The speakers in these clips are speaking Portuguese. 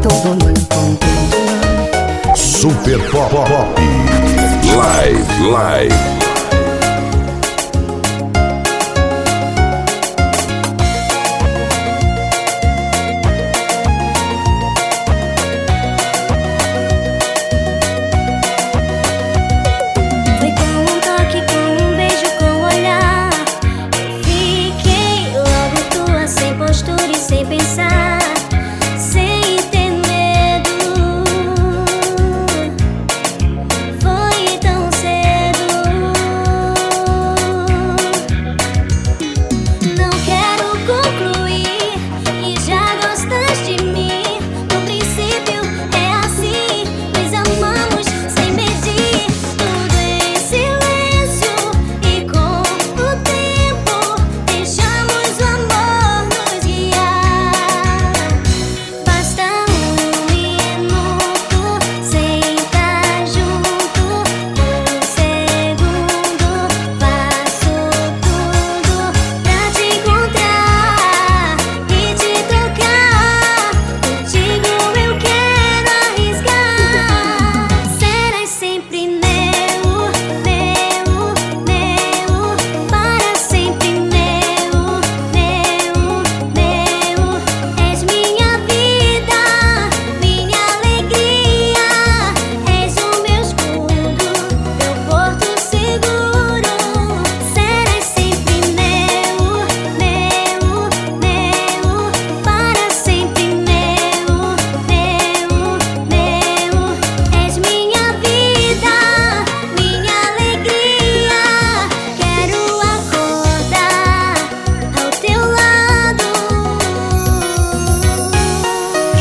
todo mundo contente. Super Pop Pop. Live, live.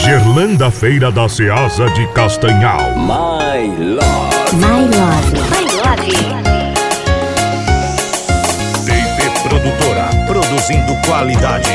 Gerlanda Feira da Ceasa de Castanhal. My Love. My Love. My Love. DP Produtora, produzindo qualidade.